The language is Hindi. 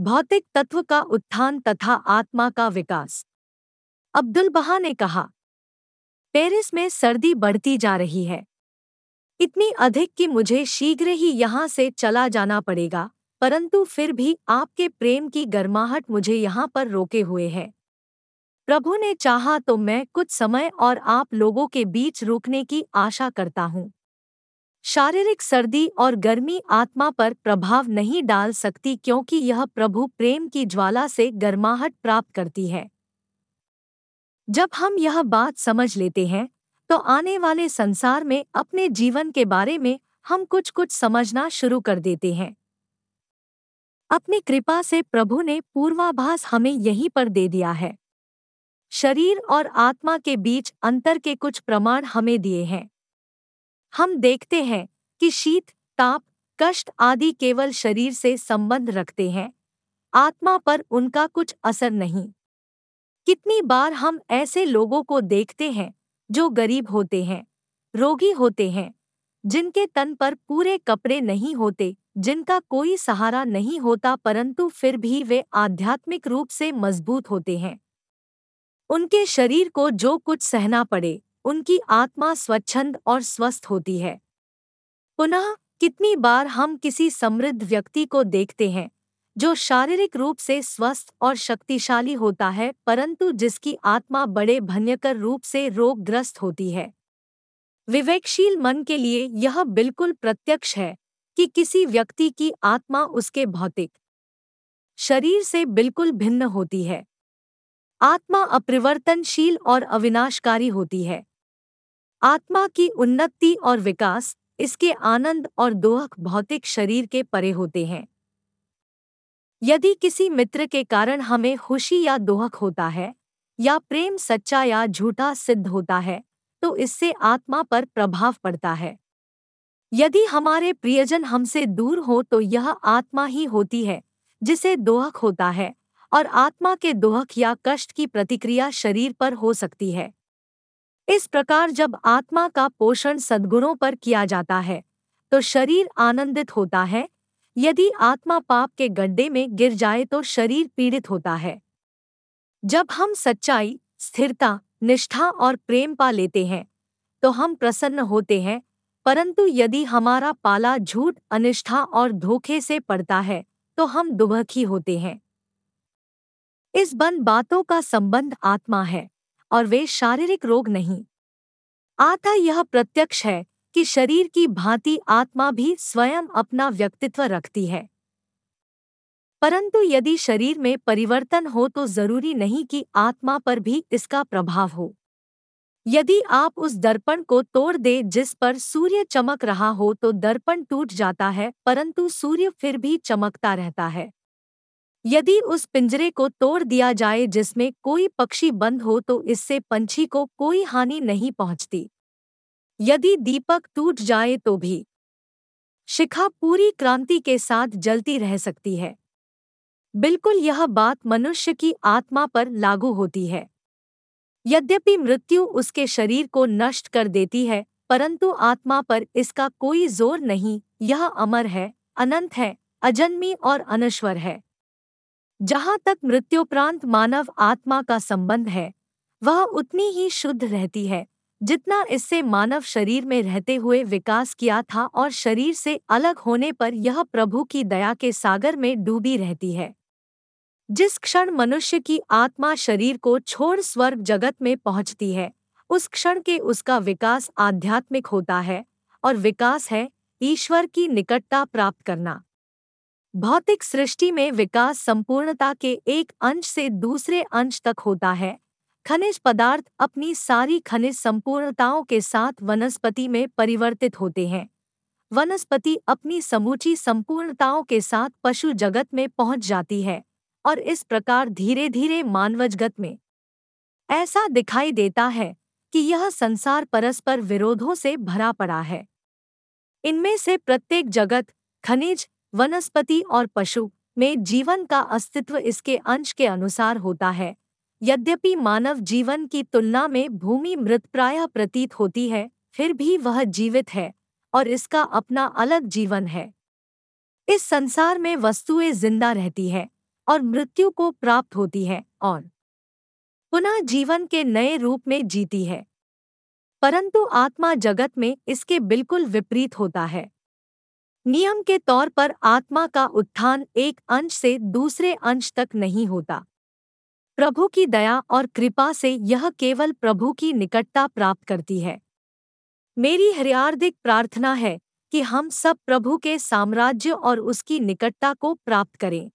भौतिक तत्व का उत्थान तथा आत्मा का विकास। अब्दुल बहा ने कहा, पेरिस में सर्दी बढ़ती जा रही है। इतनी अधिक कि मुझे शीघ्र ही यहाँ से चला जाना पड़ेगा, परंतु फिर भी आपके प्रेम की गर्माहट मुझे यहाँ पर रोके हुए है। प्रभु ने चाहा तो मैं कुछ समय और आप लोगों के बीच रुकने की आशा करता हूँ। शारीरिक सर्दी और गर्मी आत्मा पर प्रभाव नहीं डाल सकती क्योंकि यह प्रभु प्रेम की ज्वाला से गर्माहट प्राप्त करती है। जब हम यह बात समझ लेते हैं तो आने वाले संसार में अपने जीवन के बारे में हम कुछ कुछ समझना शुरू कर देते हैं। अपनी कृपा से प्रभु ने पूर्वाभास हमें यहीं पर दे दिया है। शरीर और आत्मा के बीच अंतर के कुछ प्रमाण हमें दिए हैं। हम देखते हैं कि शीत, ताप, कष्ट आदि केवल शरीर से संबंध रखते हैं। आत्मा पर उनका कुछ असर नहीं। कितनी बार हम ऐसे लोगों को देखते हैं जो गरीब होते हैं, रोगी होते हैं, जिनके तन पर पूरे कपड़े नहीं होते, जिनका कोई सहारा नहीं होता परंतु फिर भी वे आध्यात्मिक रूप से मज़बूत होते हैं। उनके शरीर को जो कुछ सहना पड़े उनकी आत्मा स्वच्छंद और स्वस्थ होती है। पुनः, कितनी बार हम किसी समृद्ध व्यक्ति को देखते हैं, जो शारीरिक रूप से स्वस्थ और शक्तिशाली होता है, परंतु जिसकी आत्मा बड़े भयंकर रूप से रोगग्रस्त होती है। विवेकशील मन के लिए यह बिल्कुल प्रत्यक्ष है कि किसी व्यक्ति की आत्मा उसके भौतिक, शरीर से बिल्कुल भिन्न होती है। आत्मा अपरिवर्तनशील और अविनाशकारी होती है। आत्मा की उन्नति और विकास इसके आनंद और दोहक भौतिक शरीर के परे होते हैं। यदि किसी मित्र के कारण हमें खुशी या दोहक होता है, या प्रेम सच्चा या झूठा सिद्ध होता है तो इससे आत्मा पर प्रभाव पड़ता है। यदि हमारे प्रियजन हमसे दूर हो तो यह आत्मा ही होती है, जिसे दोहक होता है, और आत्मा के दोहक या कष्ट की प्रतिक्रिया शरीर पर हो सकती है। इस प्रकार जब आत्मा का पोषण सद्गुणों पर किया जाता है तो शरीर आनंदित होता है। यदि आत्मा पाप के गड्ढे में गिर जाए तो शरीर पीड़ित होता है। जब हम सच्चाई, स्थिरता, निष्ठा और प्रेम पा लेते हैं तो हम प्रसन्न होते हैं, परंतु यदि हमारा पाला झूठ, अनिष्ठा और धोखे से पड़ता है तो हम दुभखी होते हैं। इस बंद बातों का संबंध आत्मा है। और वे शारीरिक रोग नहीं। आता यह प्रत्यक्ष है कि शरीर की भांति आत्मा भी स्वयं अपना व्यक्तित्व रखती है। परंतु यदि शरीर में परिवर्तन हो तो ज़रूरी नहीं कि आत्मा पर भी इसका प्रभाव हो। यदि आप उस दर्पण को तोड़ दे जिस पर सूर्य चमक रहा हो तो दर्पण टूट जाता है, परंतु सूर्य फिर भी चमकता रहता है। यदि उस पिंजरे को तोड़ दिया जाए जिसमें कोई पक्षी बंद हो तो इससे पंछी को कोई हानि नहीं पहुँचती। यदि दीपक टूट जाए तो भी। शिखा पूरी क्रांति के साथ जलती रह सकती है। बिल्कुल यह बात मनुष्य की आत्मा पर लागू होती है। यद्यपि मृत्यु उसके शरीर को नष्ट कर देती है, परंतु आत्मा पर इसका कोई ज़ोर नहीं, यह अमर है, अनंत है, अजन्मी और अनश्वर है। जहाँ तक मृत्युप्रांत मानव आत्मा का संबंध है, वह उतनी ही शुद्ध रहती है, जितना इससे मानव शरीर में रहते हुए विकास किया था और शरीर से अलग होने पर यह प्रभु की दया के सागर में डूबी रहती है। जिस क्षण मनुष्य की आत्मा शरीर को छोड़ स्वर्ग जगत में पहुँचती है, उस क्षण के उसका विकास आध्यात्मिक होता है और विकास है ईश्वर की निकटता प्राप्त करना। भौतिक सृष्टि में विकास संपूर्णता के एक अंश से दूसरे अंश तक होता है। खनिज पदार्थ अपनी सारी खनिज संपूर्णताओं के साथ वनस्पति में परिवर्तित होते हैं। वनस्पति अपनी समूची संपूर्णताओं के साथ पशु जगत में पहुँच जाती है और इस प्रकार धीरे धीरे मानवजगत में। ऐसा दिखाई देता है कि यह संसार परस्पर विरोधों से भरा पड़ा है। इनमें से प्रत्येक जगत खनिज वनस्पति और पशु में जीवन का अस्तित्व इसके अंश के अनुसार होता है। यद्यपि मानव जीवन की तुलना में भूमि मृत प्रायः प्रतीत होती है, फिर भी वह जीवित है और इसका अपना अलग जीवन है। इस संसार में वस्तुएँ ज़िंदा रहती है और मृत्यु को प्राप्त होती है और पुनः जीवन के नए रूप में जीती है। परंतु आत्मा जगत में इसके बिल्कुल विपरीत होता है। नियम के तौर पर आत्मा का उत्थान एक अंश से दूसरे अंश तक नहीं होता। प्रभु की दया और कृपा से यह केवल प्रभु की निकटता प्राप्त करती है। मेरी हरियार्दिक प्रार्थना है कि हम सब प्रभु के साम्राज्य और उसकी निकटता को प्राप्त करें।